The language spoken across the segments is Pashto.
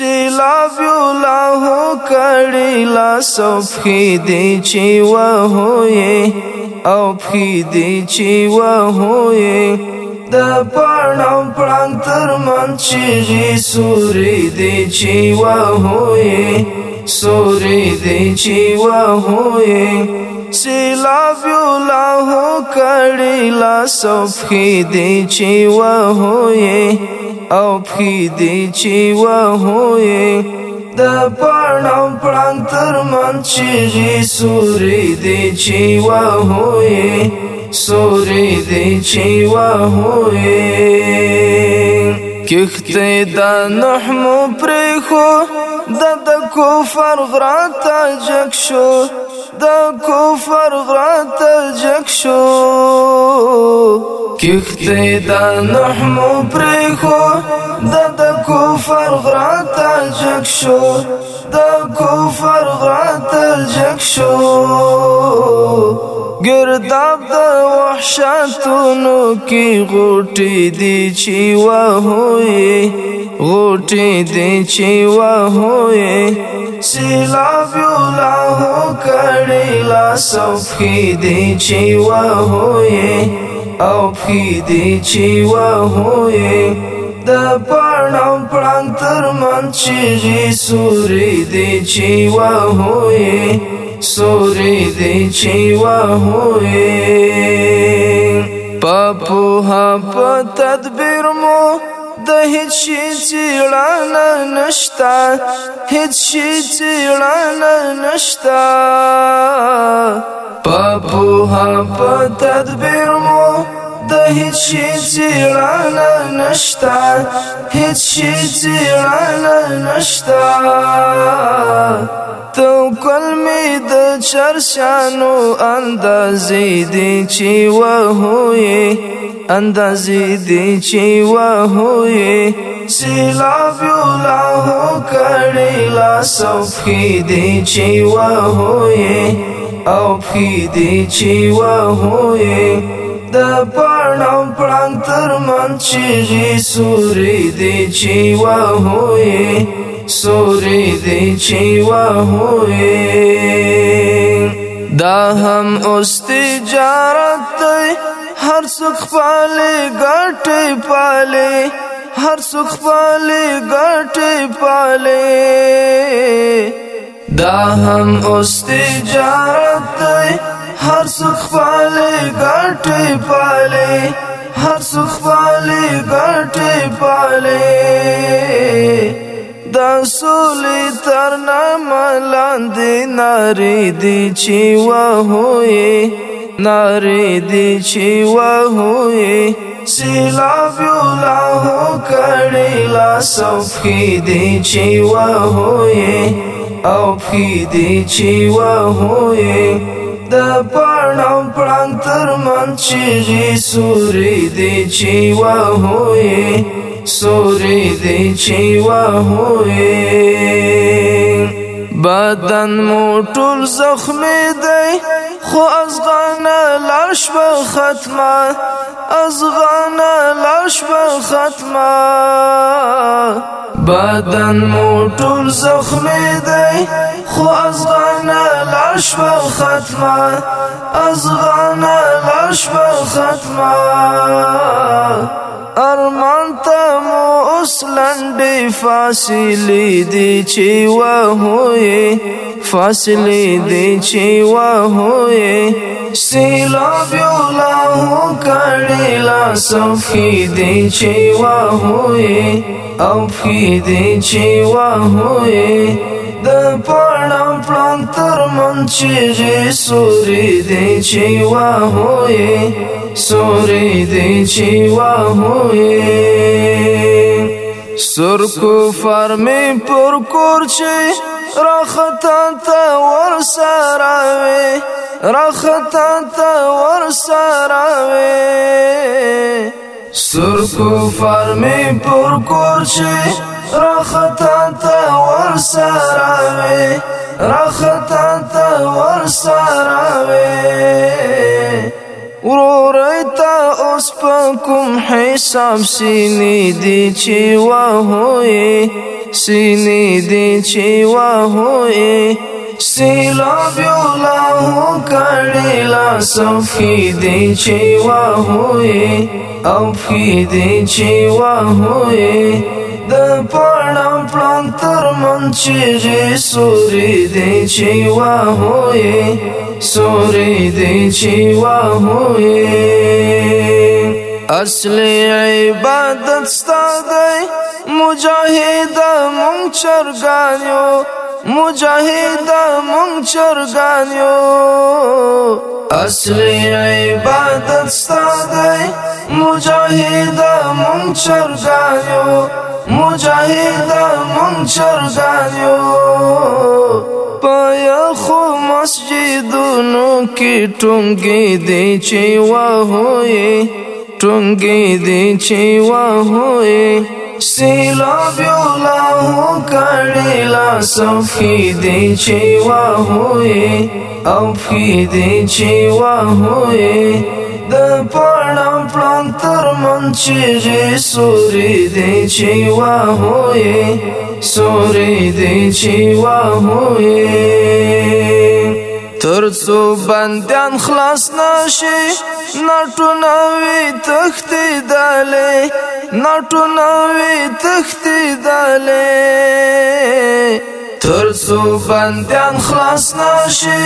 چې لا ویو لا هو کړي لا صفخي دي چې و هوې او پخې دي چې و هوې د پړم پړنګ تر من چې سوري دي چې و هوې سوري دی چې وهوي سیلاب یو لاهو کړي لا صفخي دی چې وهوي او پخي دی چې وهوي د پړم پړم تر من چې سوري دی چې وهوي سوري دی چې وهوي کښته د نوح مو پرې خو د د کفر غراته جک شو د کفر غراته جک شو کښته د نوح مو پرې خو د د کفر غراته جک شو د کفر غراته جک شو گرداب د وحشتونو کې غوټي دي چې وهوي غوټي دي چې وهوي سیلاب یو لاهو کړي لا صفخي دي چې وهوي او پخي دي چې وهوي د پړم پړنګ تر من چې سوري دي چې وهوي سوري دي چې وهوي پاپو ها په تدبیر مو د هیڅ شي چړانا نشتا هیڅ شي چړانا نشتا پاپو ها په تدبیر مو د هیڅ شي چړانا نشتا هیڅ شي چړانا نشتا تو کل می د چرشانو اندازې دي چې وهوي اندازې دي چې وهوي سیلاب یو لا هو کړي لا صفخي دي چې وهوي او پخې دي چې وهوي د پړم پړنګ تر من چې سوري دی چې وهوي سوري دی چې وهوي دا هم اوس تجارت هر څوک پالي ګټي پالي هر څوک پالي ګټي پالي دا هم اوس تجارت هر څوک پالي ګټي پالي هر څوک پالي ګټي پالي دا سولی تر ناملان دی ناری دی چی وحوی ناری دی چی وحوی سیلا بیولا ہو کڑی لا صفی دی چی وحوی او پی دی چی و هوی دا پړم پړنګ تر من چی سوري دی چی و هوی سوري دی چی و هوی بدن مو ټول زخمی دی خو ازغانا لاش به ختمه ازغانا لاش به ختمه بدن مو ټول زخمی دی خو ازغانا شو ختما ازغنا لا شو ارمان تم اسلند فاصلي دي چي و هوي فاصلي دي چي و هوي سيلا بيولا هو كړيلا سفي دي چي و هوي دي چي و هوي من ترمن چیجی سوری دی چی وا ہوئی سوری دی چی وا ہوئی سر کفر می پر کورچی رختا تا ور سراوی رختا تا ور سراوی سر کفر می پر کورچی رختا تا ور سراوی راختا تا ور سراوي ورور تا اوس په کوم حساب سینې دي چې واهوي سینې دي چې واهوي سیلا بیولا ہو کڑی لا صفی دی چیوا ہوئے او فی دی چیوا ہوئے پړم پړم تر من چې سوري دې چې وا هوې سوري دې چې وا هوې اصل عبادت ستادای مجاهد مونږ چرګانیو مجاهد مونږ چرګانیو اصل عبادت ستادای مجاهد مونږ چرګانیو مجاهد مونږ چرګانیو پیا خو مسجدونو کې ټونګې دی چې واهوي ټونګې دی چې واهوي سیلاب یو لا هو کړي لا صفي دی چې واهوي او فی دی چې واهوي د پړم پړم تر من چې سوري دې چې وا هوې سوري دې چې وا هوې تر څو بندان خلاص نشي نټو نوي تختې دالې نټو نوي تختې دالې ترسو بندیان خلاص ناشي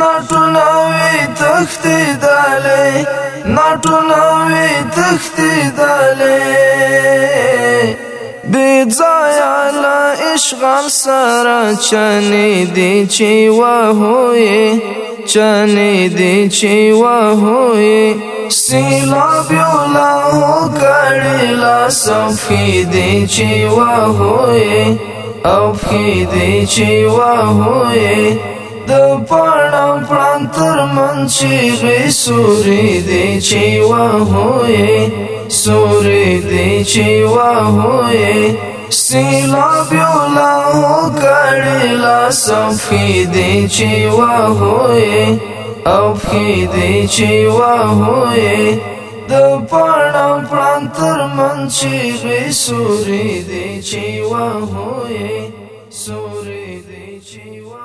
ناټو ناوي تختې دالې ناټو ناوي تختې دالې بی ځایا لا اشغال سره چنې دی چې وهوي چنې دی چې وهوي سیلاب یو لا هو کړي لا صفې دی چې وهوي او کې دې چې وهوي د پړم پړم تر من چې غي سوري دې چې وهوي سوري دې چې وهوي سیلا بیولا هو کړلا صفي دې چې وهوي او کې دې چې وهوي د پړم پړم تر من چې به سوري دی چې وه سوري دی چې وه